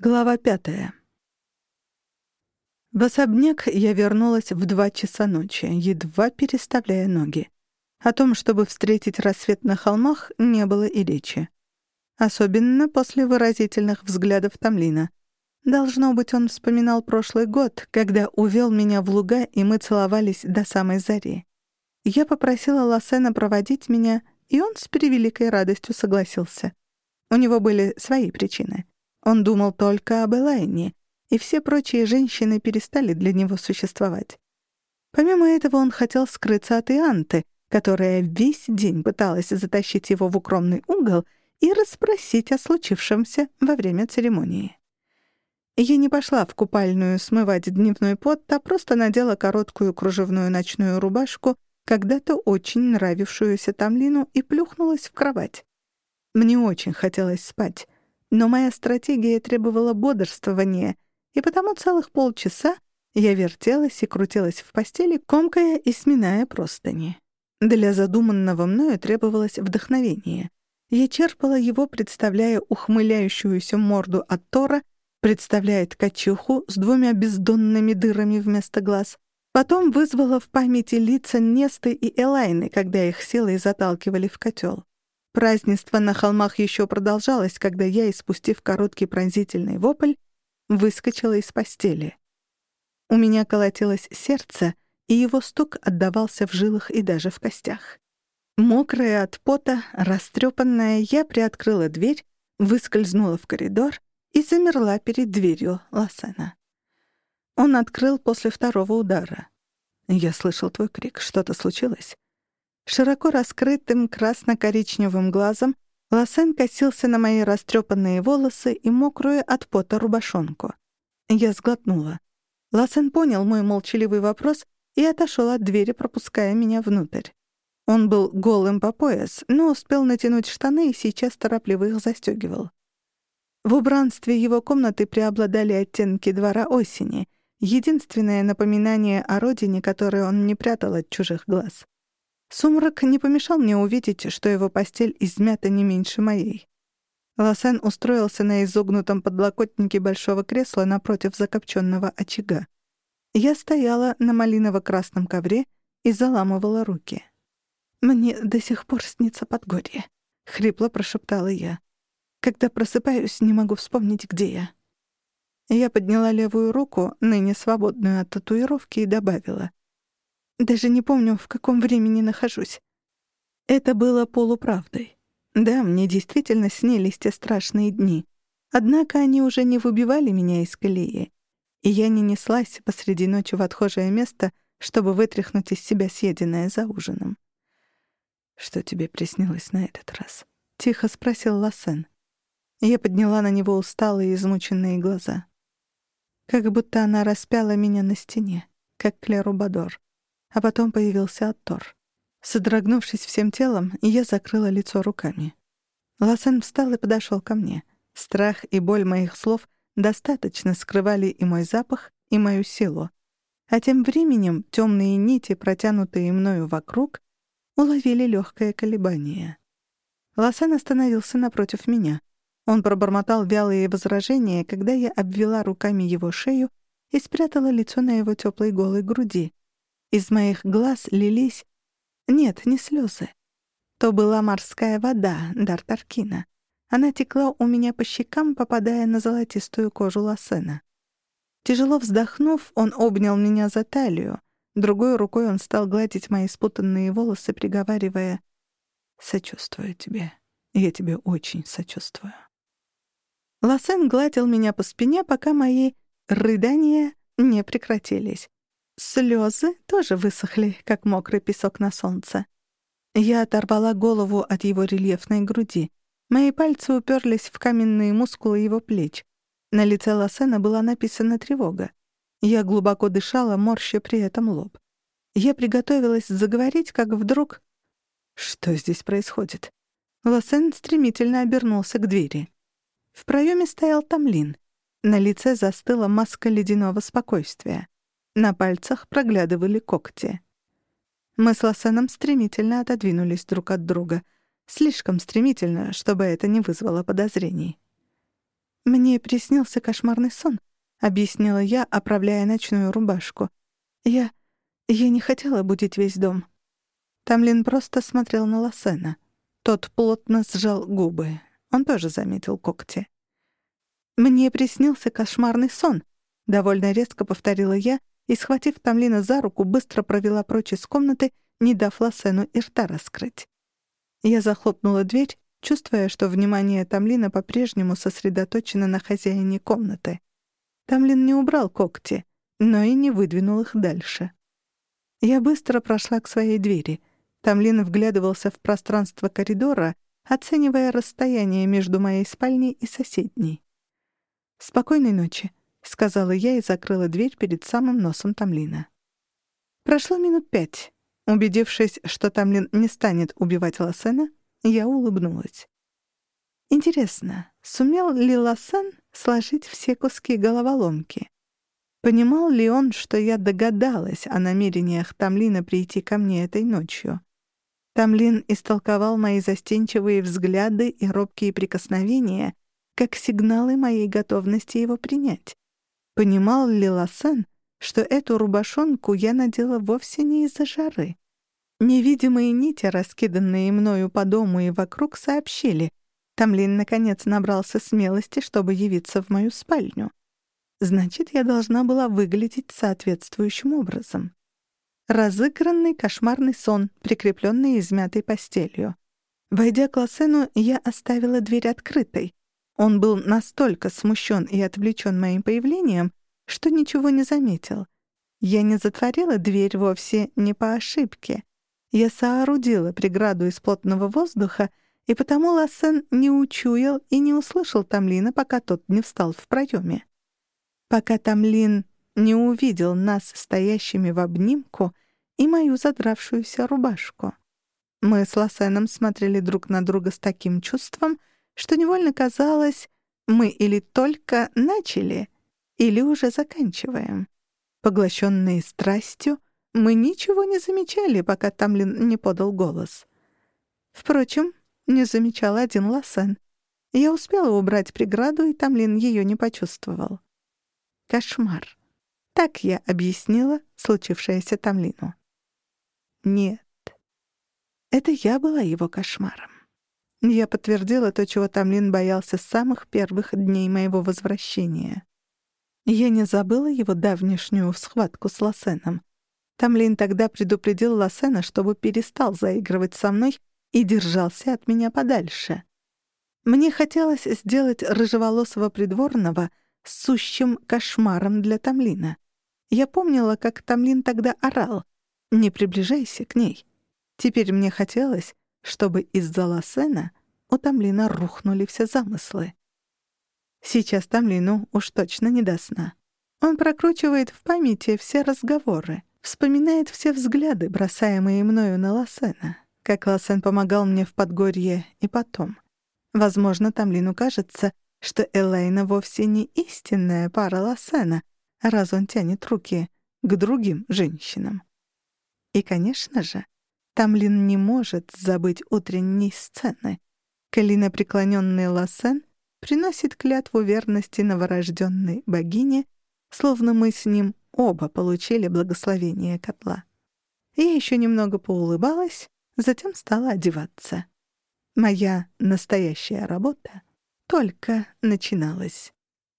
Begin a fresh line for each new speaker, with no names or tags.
Глава пятая. В особняк я вернулась в два часа ночи, едва переставляя ноги. О том, чтобы встретить рассвет на холмах, не было и речи. Особенно после выразительных взглядов Тамлина. Должно быть, он вспоминал прошлый год, когда увел меня в луга, и мы целовались до самой зари. Я попросила Лассена проводить меня, и он с превеликой радостью согласился. У него были свои причины — он думал только об Элайне, и все прочие женщины перестали для него существовать. Помимо этого он хотел скрыться от Ианты, которая весь день пыталась затащить его в укромный угол и расспросить о случившемся во время церемонии. Я не пошла в купальную смывать дневной пот, а просто надела короткую кружевную ночную рубашку, когда-то очень нравившуюся Тамлину, и плюхнулась в кровать. Мне очень хотелось спать. Но моя стратегия требовала бодрствования, и потому целых полчаса я вертелась и крутилась в постели, комкая и сминая простыни. Для задуманного мною требовалось вдохновение. Я черпала его, представляя ухмыляющуюся морду от Тора, представляя ткачуху с двумя бездонными дырами вместо глаз. Потом вызвала в памяти лица Несты и Элайны, когда их силой заталкивали в котел. Празднество на холмах еще продолжалось, когда я, испустив короткий пронзительный вопль, выскочила из постели. У меня колотилось сердце, и его стук отдавался в жилах и даже в костях. Мокрая от пота, растрепанная, я приоткрыла дверь, выскользнула в коридор и замерла перед дверью Лассена. Он открыл после второго удара. «Я слышал твой крик. Что-то случилось?» Широко раскрытым красно-коричневым глазом Лосен косился на мои растрепанные волосы и мокрую от пота рубашонку. Я сглотнула. Лосен понял мой молчаливый вопрос и отошел от двери, пропуская меня внутрь. Он был голым по пояс, но успел натянуть штаны и сейчас торопливо их застегивал. В убранстве его комнаты преобладали оттенки двора осени, единственное напоминание о родине, которое он не прятал от чужих глаз. Сумрак не помешал мне увидеть, что его постель измята не меньше моей. Лосен устроился на изогнутом подлокотнике большого кресла напротив закопченного очага. Я стояла на малиново-красном ковре и заламывала руки. «Мне до сих пор снится Подгорье», — хрипло прошептала я. «Когда просыпаюсь, не могу вспомнить, где я». Я подняла левую руку, ныне свободную от татуировки, и добавила. Даже не помню, в каком времени нахожусь. Это было полуправдой. Да, мне действительно снились те страшные дни. Однако они уже не выбивали меня из колеи. И я не неслась посреди ночи в отхожее место, чтобы вытряхнуть из себя съеденное за ужином. «Что тебе приснилось на этот раз?» — тихо спросил Лассен. Я подняла на него усталые, измученные глаза. Как будто она распяла меня на стене, как Клеру Бадор а потом появился Аттор. Содрогнувшись всем телом, я закрыла лицо руками. Лассен встал и подошел ко мне. Страх и боль моих слов достаточно скрывали и мой запах, и мою силу. А тем временем темные нити, протянутые мною вокруг, уловили легкое колебание. Лассен остановился напротив меня. Он пробормотал вялые возражения, когда я обвела руками его шею и спрятала лицо на его теплой голой груди. Из моих глаз лились... Нет, не слезы. То была морская вода, дар Таркина. Она текла у меня по щекам, попадая на золотистую кожу Лассена. Тяжело вздохнув, он обнял меня за талию. Другой рукой он стал гладить мои спутанные волосы, приговаривая «Сочувствую тебе. Я тебе очень сочувствую». Лассен гладил меня по спине, пока мои рыдания не прекратились. Слезы тоже высохли, как мокрый песок на солнце. Я оторвала голову от его рельефной груди. Мои пальцы уперлись в каменные мускулы его плеч. На лице Лассена была написана тревога. Я глубоко дышала, морща при этом лоб. Я приготовилась заговорить, как вдруг... Что здесь происходит? Лассен стремительно обернулся к двери. В проеме стоял Тамлин. На лице застыла маска ледяного спокойствия. На пальцах проглядывали когти. Мы с Лассеном стремительно отодвинулись друг от друга. Слишком стремительно, чтобы это не вызвало подозрений. «Мне приснился кошмарный сон», — объяснила я, оправляя ночную рубашку. «Я... я не хотела будить весь дом». Тамлин просто смотрел на Лосена. Тот плотно сжал губы. Он тоже заметил когти. «Мне приснился кошмарный сон», — довольно резко повторила я и, схватив Тамлина за руку, быстро провела прочь из комнаты, не дав Лосену и рта раскрыть. Я захлопнула дверь, чувствуя, что внимание Тамлина по-прежнему сосредоточено на хозяине комнаты. Тамлин не убрал когти, но и не выдвинул их дальше. Я быстро прошла к своей двери. Тамлин вглядывался в пространство коридора, оценивая расстояние между моей спальней и соседней. «Спокойной ночи», — сказала я и закрыла дверь перед самым носом Тамлина. Прошло минут пять. Убедившись, что Тамлин не станет убивать Лассена, я улыбнулась. Интересно, сумел ли Лассен сложить все куски головоломки? Понимал ли он, что я догадалась о намерениях Тамлина прийти ко мне этой ночью? Тамлин истолковал мои застенчивые взгляды и робкие прикосновения как сигналы моей готовности его принять. Понимал ли Лассен, что эту рубашонку я надела вовсе не из-за жары? Невидимые нити, раскиданные мною по дому и вокруг, сообщили. Тамлин, наконец, набрался смелости, чтобы явиться в мою спальню. Значит, я должна была выглядеть соответствующим образом. Разыгранный кошмарный сон, прикрепленный измятой постелью. Войдя к Лосену, я оставила дверь открытой. Он был настолько смущен и отвлечен моим появлением, что ничего не заметил. Я не затворила дверь вовсе не по ошибке. Я соорудила преграду из плотного воздуха, и потому Лассен не учуял и не услышал Тамлина, пока тот не встал в проеме. Пока Тамлин не увидел нас стоящими в обнимку и мою задравшуюся рубашку. Мы с Лосеном смотрели друг на друга с таким чувством, что невольно казалось, мы или только начали, или уже заканчиваем. Поглощенные страстью, мы ничего не замечали, пока Тамлин не подал голос. Впрочем, не замечал один Лосен. Я успела убрать преграду, и Тамлин ее не почувствовал. Кошмар. Так я объяснила случившееся Тамлину. Нет. Это я была его кошмаром. Я подтвердила то, чего Тамлин боялся с самых первых дней моего возвращения. Я не забыла его давнешнюю схватку с Лосеном. Тамлин тогда предупредил Лосена, чтобы перестал заигрывать со мной и держался от меня подальше. Мне хотелось сделать рыжеволосого придворного сущим кошмаром для Тамлина. Я помнила, как Тамлин тогда орал «Не приближайся к ней». Теперь мне хотелось, чтобы из-за Лосена у Тамлина рухнули все замыслы. Сейчас Тамлину уж точно не до сна. Он прокручивает в памяти все разговоры, вспоминает все взгляды, бросаемые мною на Лосена, как Лосен помогал мне в Подгорье и потом. Возможно, Тамлину кажется, что Элейна вовсе не истинная пара Лосена, раз он тянет руки к другим женщинам. И, конечно же, Тамлин не может забыть утренней сцены. Калина преклоненный Лосен приносит клятву верности новорожденной богине, словно мы с ним оба получили благословение котла. Я еще немного поулыбалась, затем стала одеваться. Моя настоящая работа только начиналась.